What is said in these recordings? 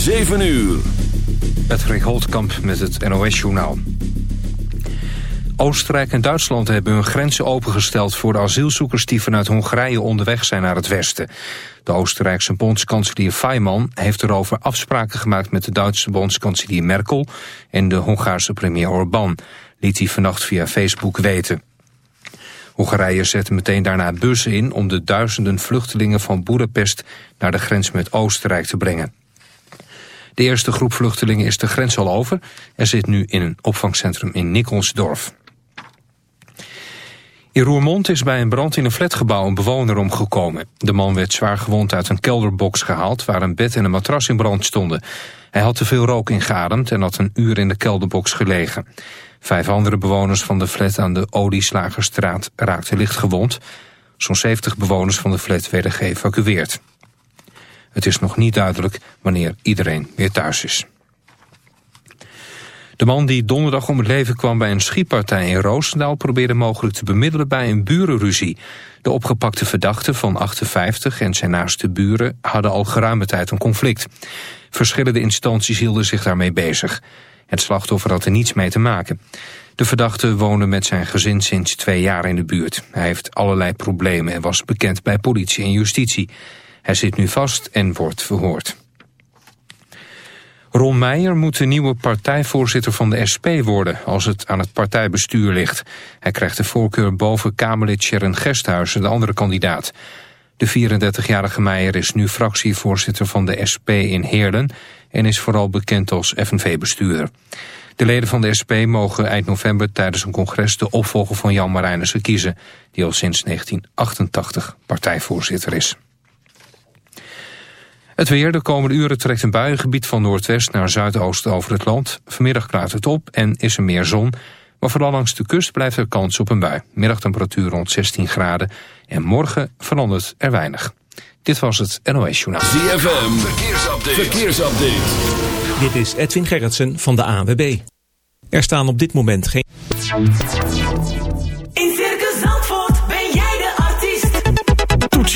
7 uur. Patrick Holtkamp met het NOS-journaal. Oostenrijk en Duitsland hebben hun grenzen opengesteld... voor de asielzoekers die vanuit Hongarije onderweg zijn naar het westen. De Oostenrijkse bondskanselier Fayman heeft erover afspraken gemaakt... met de Duitse bondskanselier Merkel en de Hongaarse premier Orbán... liet hij vannacht via Facebook weten. Hongarije zette meteen daarna bussen in... om de duizenden vluchtelingen van Boedapest naar de grens met Oostenrijk te brengen. De eerste groep vluchtelingen is de grens al over... en zit nu in een opvangcentrum in Nikkelsdorf. In Roermond is bij een brand in een flatgebouw een bewoner omgekomen. De man werd zwaar gewond uit een kelderbox gehaald... waar een bed en een matras in brand stonden. Hij had te veel rook ingeademd en had een uur in de kelderbox gelegen. Vijf andere bewoners van de flat aan de Olieslagerstraat raakten licht gewond. Zo'n 70 bewoners van de flat werden geëvacueerd. Het is nog niet duidelijk wanneer iedereen weer thuis is. De man die donderdag om het leven kwam bij een schietpartij in Roosendaal... probeerde mogelijk te bemiddelen bij een burenruzie. De opgepakte verdachte van 58 en zijn naaste buren... hadden al geruime tijd een conflict. Verschillende instanties hielden zich daarmee bezig. Het slachtoffer had er niets mee te maken. De verdachte woonde met zijn gezin sinds twee jaar in de buurt. Hij heeft allerlei problemen en was bekend bij politie en justitie. Hij zit nu vast en wordt verhoord. Ron Meijer moet de nieuwe partijvoorzitter van de SP worden... als het aan het partijbestuur ligt. Hij krijgt de voorkeur boven Kamerlid Sharon Gesthuizen, de andere kandidaat. De 34-jarige Meijer is nu fractievoorzitter van de SP in Heerlen... en is vooral bekend als FNV-bestuurder. De leden van de SP mogen eind november tijdens een congres... de opvolger van Jan Marijnissen kiezen... die al sinds 1988 partijvoorzitter is. Het weer, de komende uren trekt een buiengebied van noordwest naar zuidoosten over het land. Vanmiddag klaart het op en is er meer zon. Maar vooral langs de kust blijft er kans op een bui. Middagtemperatuur rond 16 graden. En morgen verandert er weinig. Dit was het NOS Journaal. ZFM, verkeersupdate. verkeersupdate. Dit is Edwin Gerritsen van de ANWB. Er staan op dit moment geen...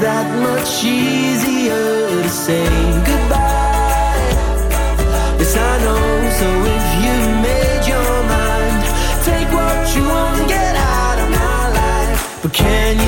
that much easier to say goodbye. Yes, I know. So if you made your mind, take what you want get out of my life. But can you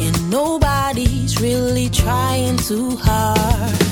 and nobody's really trying too hard.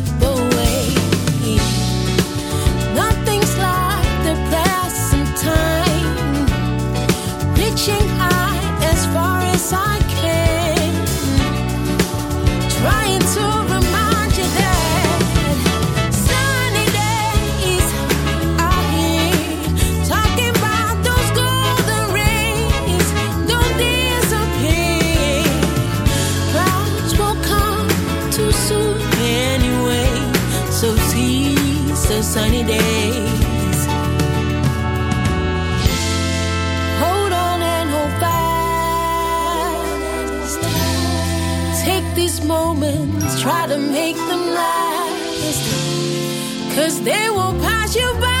moments, try to make them last. Cause they will pass you by.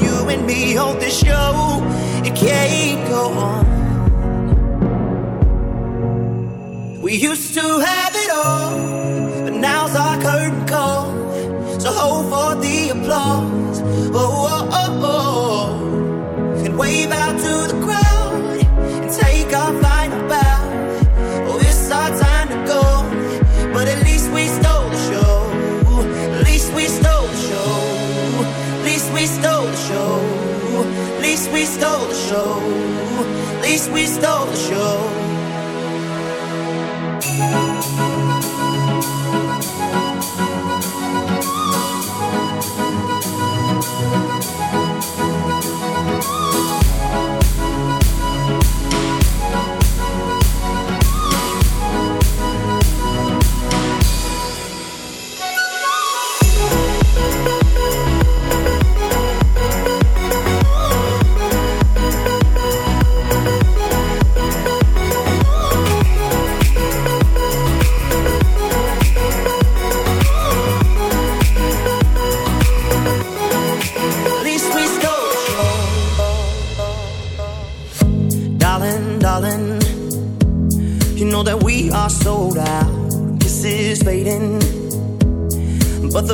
and me hold the show. It can't go on. We used to have it all, but now's our curtain call. So hold for the applause.